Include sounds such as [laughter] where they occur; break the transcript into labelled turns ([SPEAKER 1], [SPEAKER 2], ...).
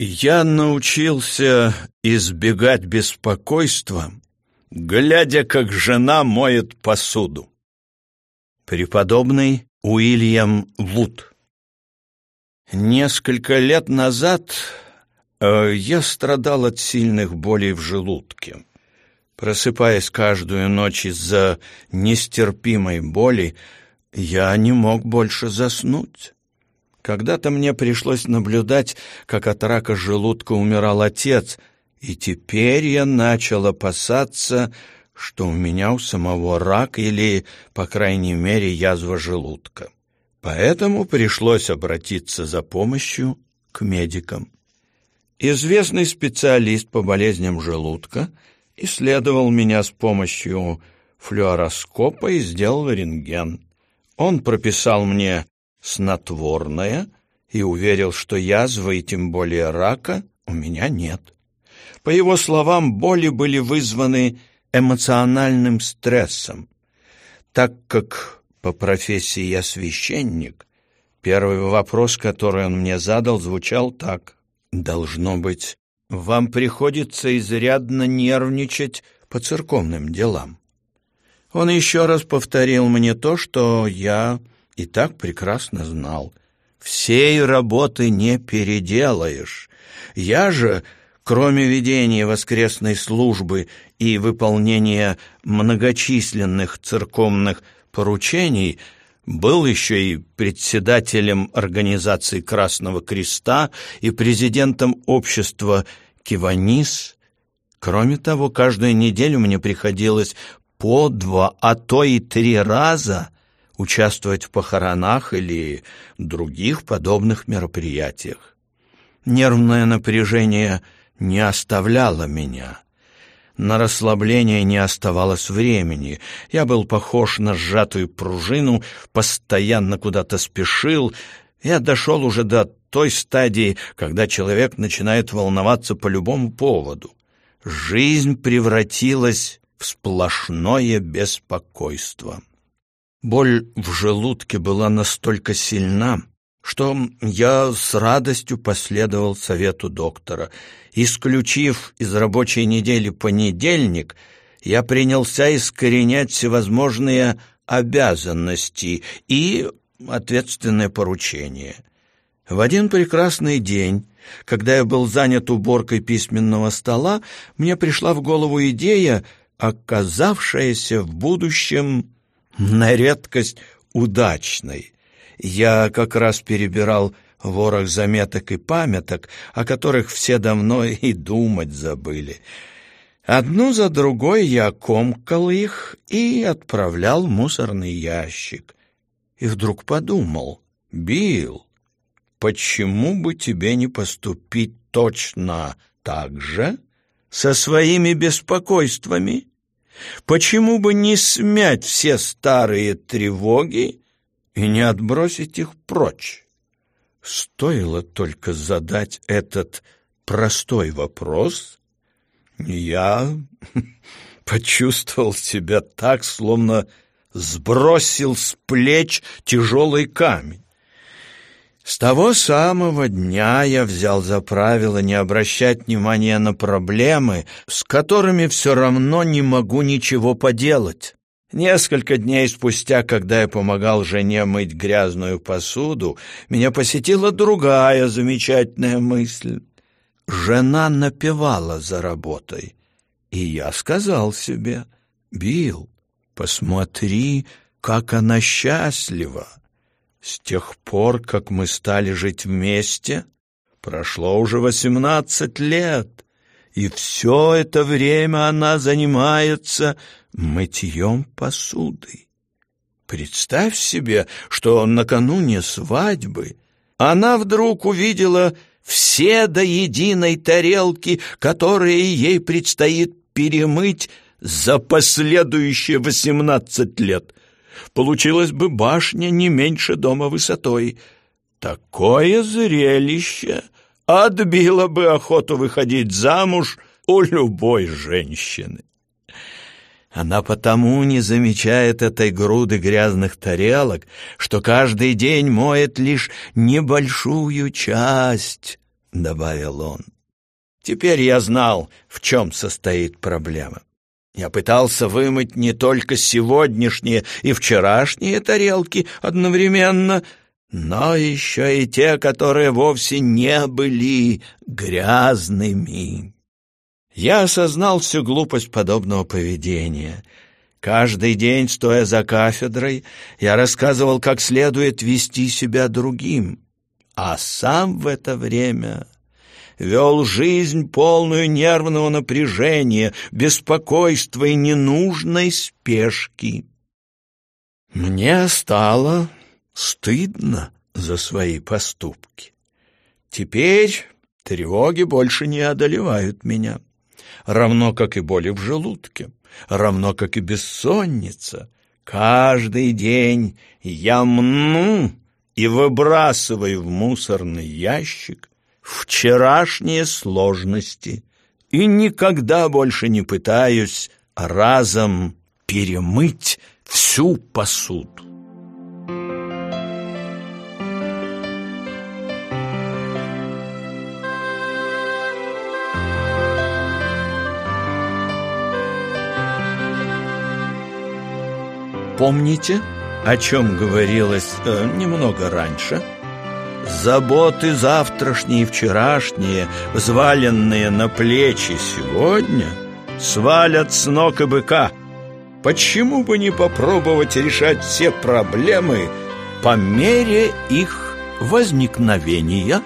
[SPEAKER 1] Я научился избегать беспокойства, глядя, как жена моет посуду. Преподобный Уильям Вуд Несколько лет назад э, я страдал от сильных болей в желудке. Просыпаясь каждую ночь из-за нестерпимой боли, я не мог больше заснуть. Когда-то мне пришлось наблюдать, как от рака желудка умирал отец, и теперь я начал опасаться, что у меня у самого рак или, по крайней мере, язва желудка. Поэтому пришлось обратиться за помощью к медикам. Известный специалист по болезням желудка исследовал меня с помощью флюороскопа и сделал рентген. Он прописал мне снотворное и уверил, что язвы и тем более рака у меня нет. По его словам, боли были вызваны эмоциональным стрессом, так как по профессии я священник. Первый вопрос, который он мне задал, звучал так. «Должно быть, вам приходится изрядно нервничать по церковным делам». Он еще раз повторил мне то, что я и так прекрасно знал. Всей работы не переделаешь. Я же, кроме ведения воскресной службы и выполнения многочисленных церковных поручений, был еще и председателем организации Красного Креста и президентом общества «Киванис». Кроме того, каждую неделю мне приходилось по два, а то и три раза участвовать в похоронах или других подобных мероприятиях. Нервное напряжение не оставляло меня. На расслабление не оставалось времени. Я был похож на сжатую пружину, постоянно куда-то спешил. Я дошел уже до той стадии, когда человек начинает волноваться по любому поводу. Жизнь превратилась в сплошное беспокойство. Боль в желудке была настолько сильна, что я с радостью последовал совету доктора. Исключив из рабочей недели понедельник, я принялся искоренять всевозможные обязанности и ответственное поручение. В один прекрасный день, когда я был занят уборкой письменного стола, мне пришла в голову идея, оказавшаяся в будущем на редкость удачной. Я как раз перебирал ворох заметок и памяток, о которых все давно и думать забыли. Одну за другой я комкал их и отправлял в мусорный ящик. И вдруг подумал, «Билл, почему бы тебе не поступить точно так же со своими беспокойствами?» Почему бы не смять все старые тревоги и не отбросить их прочь? Стоило только задать этот простой вопрос, я [laughs] почувствовал себя так, словно сбросил с плеч тяжелый камень. С того самого дня я взял за правило не обращать внимания на проблемы, с которыми все равно не могу ничего поделать. Несколько дней спустя, когда я помогал жене мыть грязную посуду, меня посетила другая замечательная мысль. Жена напевала за работой, и я сказал себе, «Билл, посмотри, как она счастлива!» С тех пор, как мы стали жить вместе, прошло уже восемнадцать лет, и все это время она занимается мытьем посуды. Представь себе, что накануне свадьбы она вдруг увидела все до единой тарелки, которые ей предстоит перемыть за последующие восемнадцать лет получилась бы башня не меньше дома высотой. Такое зрелище отбило бы охоту выходить замуж у любой женщины. Она потому не замечает этой груды грязных тарелок, что каждый день моет лишь небольшую часть — добавил он. Теперь я знал, в чем состоит проблема. Я пытался вымыть не только сегодняшние и вчерашние тарелки одновременно, но еще и те, которые вовсе не были грязными. Я осознал всю глупость подобного поведения. Каждый день, стоя за кафедрой, я рассказывал, как следует вести себя другим, а сам в это время вел жизнь полную нервного напряжения, беспокойства и ненужной спешки. Мне стало стыдно за свои поступки. Теперь тревоги больше не одолевают меня равно как и боли в желудке, равно как и бессонница. Каждый день я мну и выбрасываю в мусорный ящик вчерашние сложности и никогда больше не пытаюсь разом перемыть всю посуду. Помните, о чем говорилось э, немного раньше? Заботы завтрашние и вчерашние, взваленные на плечи сегодня, свалят с ног и быка. Почему бы не попробовать решать все проблемы по мере их возникновения?